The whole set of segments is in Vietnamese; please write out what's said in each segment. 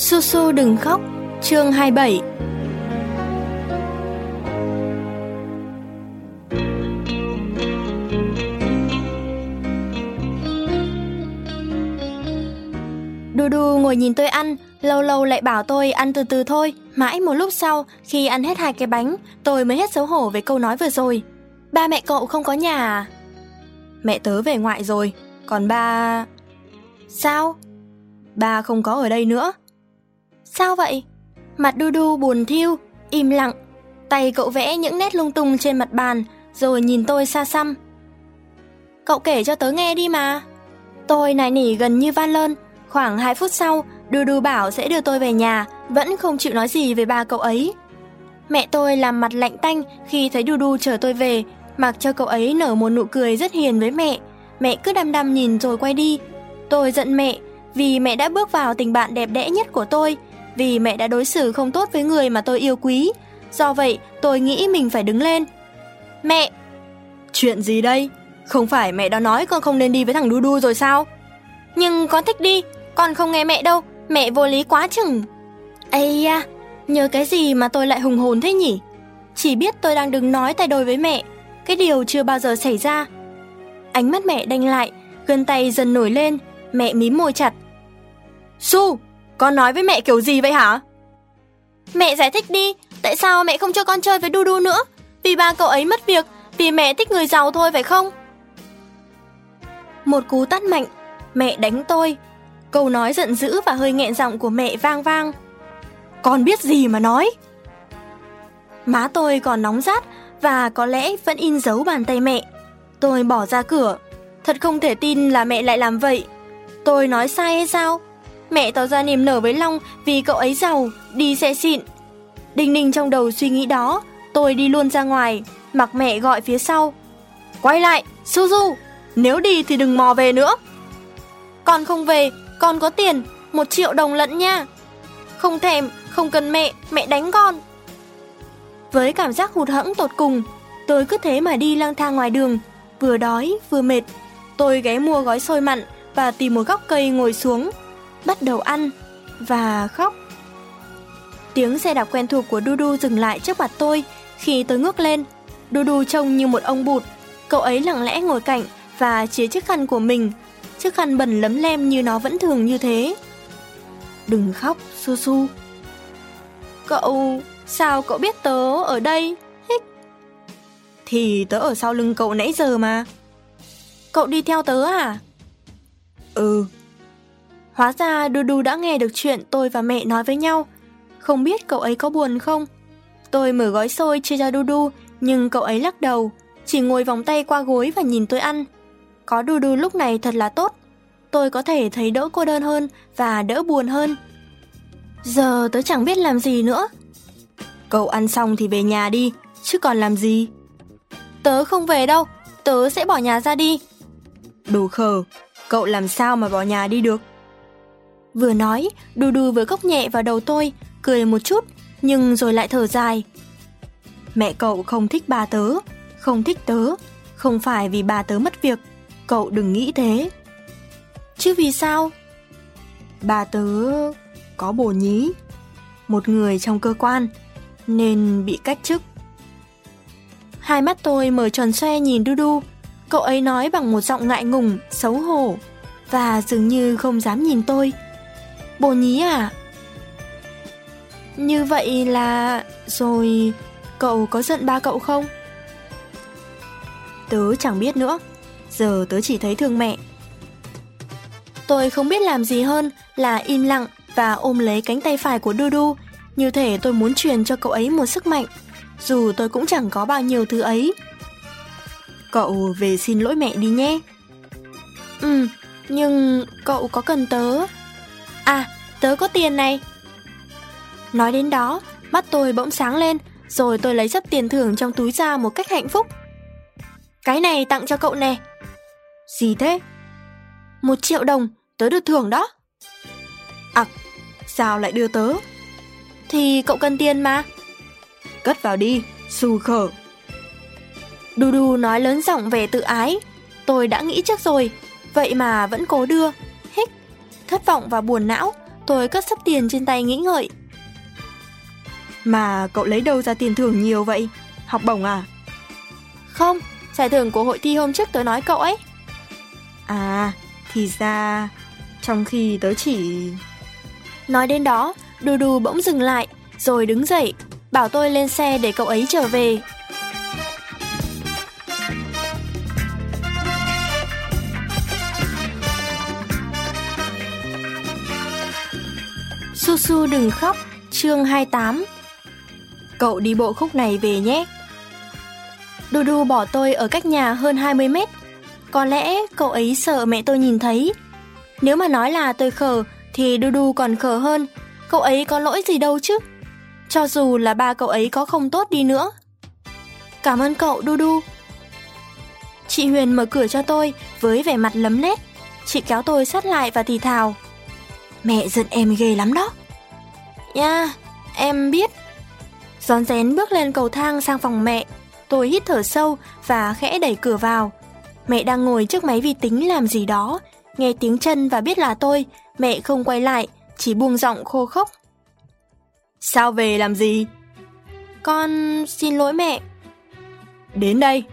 Su Su đừng khóc, chương 27 Đu đu ngồi nhìn tôi ăn, lâu lâu lại bảo tôi ăn từ từ thôi. Mãi một lúc sau, khi ăn hết hai cái bánh, tôi mới hết xấu hổ về câu nói vừa rồi. Ba mẹ cậu không có nhà à? Mẹ tớ về ngoại rồi, còn ba... Sao? Ba không có ở đây nữa. Sao vậy? Mặt du du buồn thiu, im lặng. Tay cậu vẽ những nét lung tung trên mặt bàn, rồi nhìn tôi xa xăm. Cậu kể cho tớ nghe đi mà. Tôi nài nỉ gần như van lơn. Khoảng 2 phút sau, du du bảo sẽ đưa tôi về nhà, vẫn không chịu nói gì về ba cậu ấy. Mẹ tôi làm mặt lạnh tanh khi thấy du du chờ tôi về, mặc cho cậu ấy nở một nụ cười rất hiền với mẹ. Mẹ cứ đăm đăm nhìn rồi quay đi. Tôi giận mẹ vì mẹ đã bước vào tình bạn đẹp đẽ nhất của tôi, vì mẹ đã đối xử không tốt với người mà tôi yêu quý. Do vậy, tôi nghĩ mình phải đứng lên. Mẹ! Chuyện gì đây? Không phải mẹ đã nói con không nên đi với thằng Đu Đu rồi sao? Nhưng con thích đi, con không nghe mẹ đâu, mẹ vô lý quá chừng. Ây da, nhớ cái gì mà tôi lại hùng hồn thế nhỉ? Chỉ biết tôi đang đứng nói tay đôi với mẹ, cái điều chưa bao giờ xảy ra. Ánh mắt mẹ đanh lại, gân tay dần nổi lên, mẹ mím môi chặt. Su, con nói với mẹ kiểu gì vậy hả? Mẹ giải thích đi, tại sao mẹ không cho con chơi với Dudu nữa? Vì ba cậu ấy mất việc, vì mẹ thích người giàu thôi phải không? Một cú tát mạnh, mẹ đánh tôi. Câu nói giận dữ và hơi nghẹn giọng của mẹ vang vang. Con biết gì mà nói? Má tôi còn nóng rát và có lẽ vẫn in dấu bàn tay mẹ. Tôi bỏ ra cửa. Thật không thể tin là mẹ lại làm vậy. Tôi nói sai hay sao? Mẹ tỏ ra niềm nở với Long vì cậu ấy giàu, đi xe xịn. Đinh ninh trong đầu suy nghĩ đó, tôi đi luôn ra ngoài, mặc mẹ gọi phía sau. Quay lại, Suzu, nếu đi thì đừng mò về nữa. Con không về, con có tiền, một triệu đồng lận nha. Không thèm, không cần mẹ, mẹ đánh con. Với cảm giác hụt hẫng tột cùng, tôi cứ thế mà đi lang thang ngoài đường, vừa đói vừa mệt. Tôi ghé mua gói xôi mặn và tìm một góc cây ngồi xuống, bắt đầu ăn và khóc. Tiếng xe đạp quen thuộc của Dudu dừng lại trước mặt tôi khi tôi ngước lên. Dudu trông như một ông bụt, cậu ấy lặng lẽ ngồi cạnh và chia chiếc khăn của mình, chiếc khăn bẩn lấm lem như nó vẫn thường như thế. Đừng khóc, Su Su. Cậu, sao cậu biết tớ ở đây? Hích. Thì tớ ở sau lưng cậu nãy giờ mà. Cậu đi theo tớ à? Ừ. Hóa ra Dudu đã nghe được chuyện tôi và mẹ nói với nhau. Không biết cậu ấy có buồn không? Tôi mở gói xôi chia cho Dudu, nhưng cậu ấy lắc đầu, chỉ ngồi vòng tay qua gối và nhìn tôi ăn. Có Dudu lúc này thật là tốt. Tôi có thể thấy đỡ cô đơn hơn và đỡ buồn hơn. Giờ tớ chẳng biết làm gì nữa. Cậu ăn xong thì về nhà đi, chứ còn làm gì? Tớ không về đâu, tớ sẽ bỏ nhà ra đi. Đồ khờ, cậu làm sao mà bỏ nhà đi được? Vừa nói, đu đu vừa góc nhẹ vào đầu tôi, cười một chút, nhưng rồi lại thở dài. Mẹ cậu không thích bà tớ, không thích tớ, không phải vì bà tớ mất việc, cậu đừng nghĩ thế. Chứ vì sao? Bà tớ có bồ nhí, một người trong cơ quan, nên bị cách chức. Hai mắt tôi mở tròn xoe nhìn Du Du, cậu ấy nói bằng một giọng ngại ngùng, xấu hổ, và dường như không dám nhìn tôi. Bồ nhí à? Như vậy là... Rồi... Cậu có giận ba cậu không? Tớ chẳng biết nữa. Giờ tớ chỉ thấy thương mẹ. Tôi không biết làm gì hơn là im lặng và ôm lấy cánh tay phải của Dudu, như thể tôi muốn truyền cho cậu ấy một sức mạnh, dù tôi cũng chẳng có bao nhiêu thứ ấy. Cậu về xin lỗi mẹ đi nhé. Ừ, nhưng cậu có cần tớ? À, tớ có tiền này. Nói đến đó, mắt tôi bỗng sáng lên, rồi tôi lấy sắp tiền thưởng trong túi ra một cách hạnh phúc. Cái này tặng cho cậu nè. Gì thế? Một triệu đồng, tớ được thưởng đó. À, sao lại đưa tớ? Thì cậu cần tiền mà. Cất vào đi, xù khở. Đu đu nói lớn giọng về tự ái. Tôi đã nghĩ trước rồi, vậy mà vẫn cố đưa. Thất vọng và buồn não, Tôi cất sắp tiền trên tay nghĩ ngợi. Mà cậu lấy đâu ra tiền thưởng nhiều vậy? Học bổng à? Không, giải thưởng của hội thi hôm trước tớ nói cậu ấy. À, thì ra... Trong khi tớ chỉ... Nói đến đó, Đu Đu bỗng dừng lại, rồi đứng dậy, bảo tôi lên xe để cậu ấy trở về. Su Su đừng khóc, chương 28 Cậu đi bộ khúc này về nhé. Đu Đu bỏ tôi ở cách nhà hơn 20 mét. Có lẽ cậu ấy sợ mẹ tôi nhìn thấy. Nếu mà nói là tôi khờ thì Đu Đu còn khờ hơn. Cậu ấy có lỗi gì đâu chứ. Cho dù là ba cậu ấy có không tốt đi nữa. Cảm ơn cậu Đu Đu. Chị Huyền mở cửa cho tôi với vẻ mặt lấm nét. Chị kéo tôi sát lại và thì thào. Mẹ giận em ghê lắm đó. Nha, em biết. Gión rén bước lên cầu thang sang phòng mẹ. Tôi hít thở sâu và khẽ đẩy cửa vào. Mẹ đang ngồi trước máy vi tính làm gì đó. Nghe tiếng chân và biết là tôi, mẹ không quay lại, chỉ buông giọng khô khốc. Sao về làm gì? Con xin lỗi mẹ. Đến đây.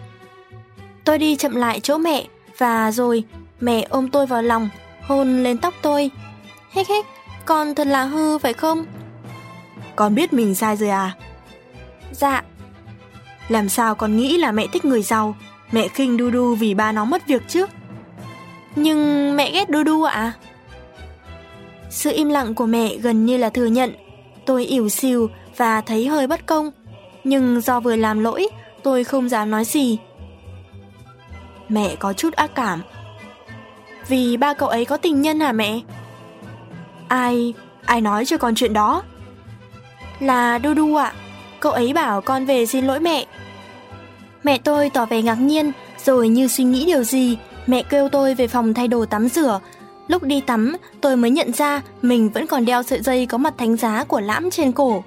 Tôi đi chậm lại chỗ mẹ và rồi mẹ ôm tôi vào lòng, hôn lên tóc tôi. Hếch hếch, con thật là hư phải không? Con biết mình sai rồi à? Dạ. Làm sao con nghĩ là mẹ thích người giàu, mẹ khinh Du Du vì ba nó mất việc chứ? Nhưng mẹ ghét Du Du ạ? À? Sự im lặng của mẹ gần như là thừa nhận. Tôi ỉu xìu và thấy hơi bất công. Nhưng do vừa làm lỗi, tôi không dám nói gì. Mẹ có chút ác cảm. Vì ba cậu ấy có tình nhân hả mẹ? Ai, ai nói cho con chuyện đó? Là Du Du ạ. Cậu ấy bảo con về xin lỗi mẹ. Mẹ tôi tỏ vẻ ngạc nhiên, rồi như suy nghĩ điều gì, mẹ kêu tôi về phòng thay đồ tắm rửa. Lúc đi tắm, tôi mới nhận ra mình vẫn còn đeo sợi dây có mặt thánh giá của lãm trên cổ.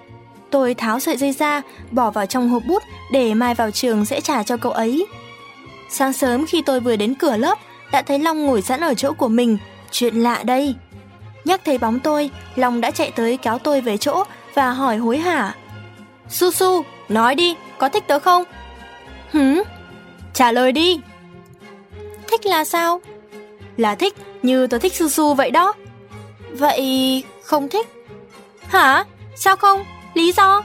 Tôi tháo sợi dây ra, bỏ vào trong hộp bút để mai vào trường sẽ trả cho cậu ấy. Sáng sớm khi tôi vừa đến cửa lớp, đã thấy Long ngồi sẵn ở chỗ của mình. Chuyện lạ đây. Nhắc thấy bóng tôi, Long đã chạy tới kéo tôi về chỗ và hỏi hối hả. Su Su, nói đi, có thích tớ không? Hử? Trả lời đi. Thích là sao? Là thích như tớ thích Su Su vậy đó. Vậy không thích? Hả? Sao không? Lý do?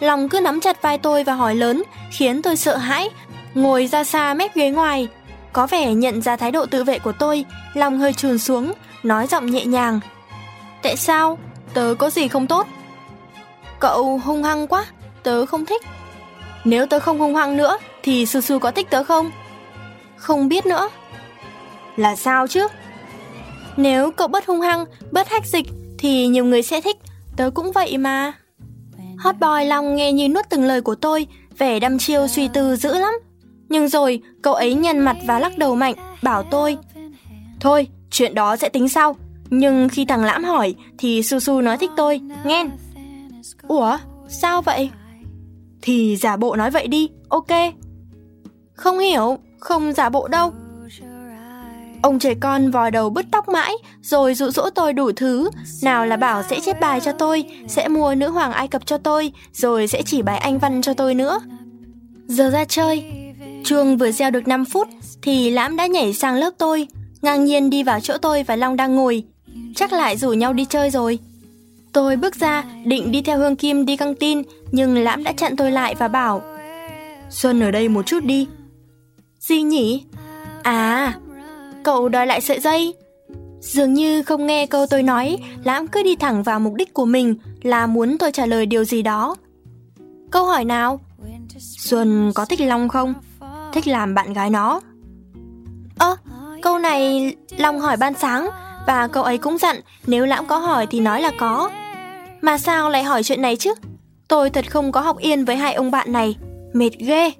Lòng cứ nắm chặt vai tôi và hỏi lớn, khiến tôi sợ hãi, ngồi ra xa mép ghế ngoài. Có vẻ nhận ra thái độ tự vệ của tôi, lòng hơi trùn xuống, nói giọng nhẹ nhàng. Tại sao? Tớ có gì không tốt? Cậu hung hăng quá, tớ không thích. Nếu tớ không hung hăng nữa, thì Su Su có thích tớ không? Không biết nữa. Là sao chứ? Nếu cậu bớt hung hăng, bớt hách dịch, thì nhiều người sẽ thích, tớ cũng vậy mà. Hot boy Long nghe như nuốt từng lời của tôi, vẻ đăm chiêu suy tư dữ lắm. Nhưng rồi, cậu ấy nhăn mặt và lắc đầu mạnh, bảo tôi. Thôi, chuyện đó sẽ tính sau. Nhưng khi thằng Lãm hỏi, thì Su Su nói thích tôi, nghe. Ủa, sao vậy? Thì giả bộ nói vậy đi, ok. Không hiểu, không giả bộ đâu. Ông trẻ con vò đầu bứt tóc mãi, rồi dụ dỗ tôi đủ thứ. Nào là bảo sẽ chép bài cho tôi, sẽ mua nữ hoàng Ai Cập cho tôi, rồi sẽ chỉ bài Anh văn cho tôi nữa. Giờ ra chơi, chuông vừa reo được 5 phút, thì Lãm đã nhảy sang lớp tôi, ngang nhiên đi vào chỗ tôi và Long đang ngồi. Chắc lại rủ nhau đi chơi rồi. Tôi bước ra, định đi theo Hương Kim đi căng tin, nhưng Lãm đã chặn tôi lại và bảo Xuân ở đây một chút đi. Gì nhỉ? À, cậu đòi lại sợi dây. Dường như không nghe câu tôi nói, Lãm cứ đi thẳng vào mục đích của mình là muốn tôi trả lời điều gì đó. Câu hỏi nào? Xuân có thích Long không? Thích làm bạn gái nó. Ơ, câu này Long hỏi ban sáng và cậu ấy cũng dặn nếu Lãm có hỏi thì nói là có. Mà sao lại hỏi chuyện này chứ? Tôi thật không có học yên với hai ông bạn này, mệt ghê.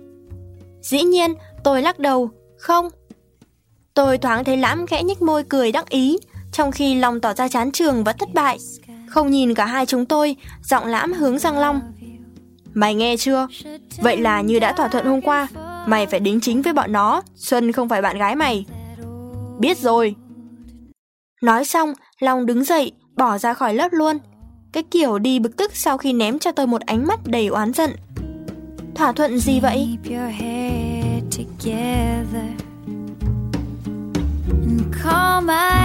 Dĩ nhiên, tôi lắc đầu, không. Tôi thoáng thấy Lãm khẽ nhích môi cười đắc ý, trong khi lòng tỏ ra chán trường và thất bại. Không nhìn cả hai chúng tôi, giọng Lãm hướng sang Long. Mày nghe chưa? Vậy là như đã thỏa thuận hôm qua, mày phải đính chính với bọn nó, Xuân không phải bạn gái mày. Biết rồi, Nói xong, Long đứng dậy, bỏ ra khỏi lớp luôn. Cái kiểu đi bực tức sau khi ném cho tôi một ánh mắt đầy oán giận. Thỏa thuận gì vậy? Call my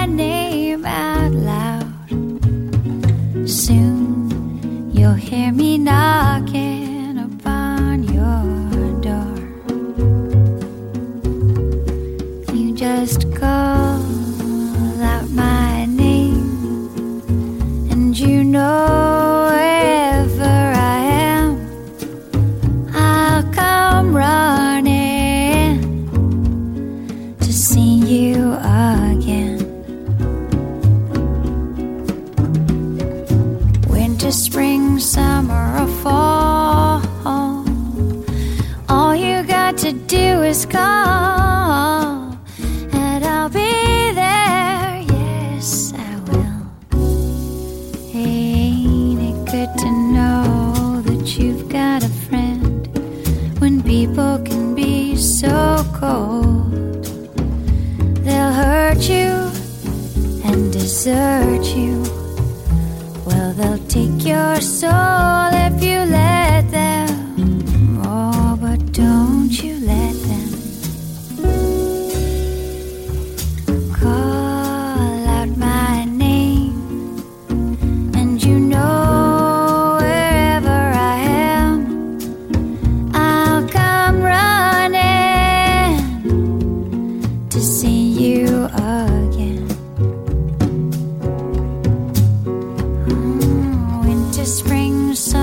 to spring. So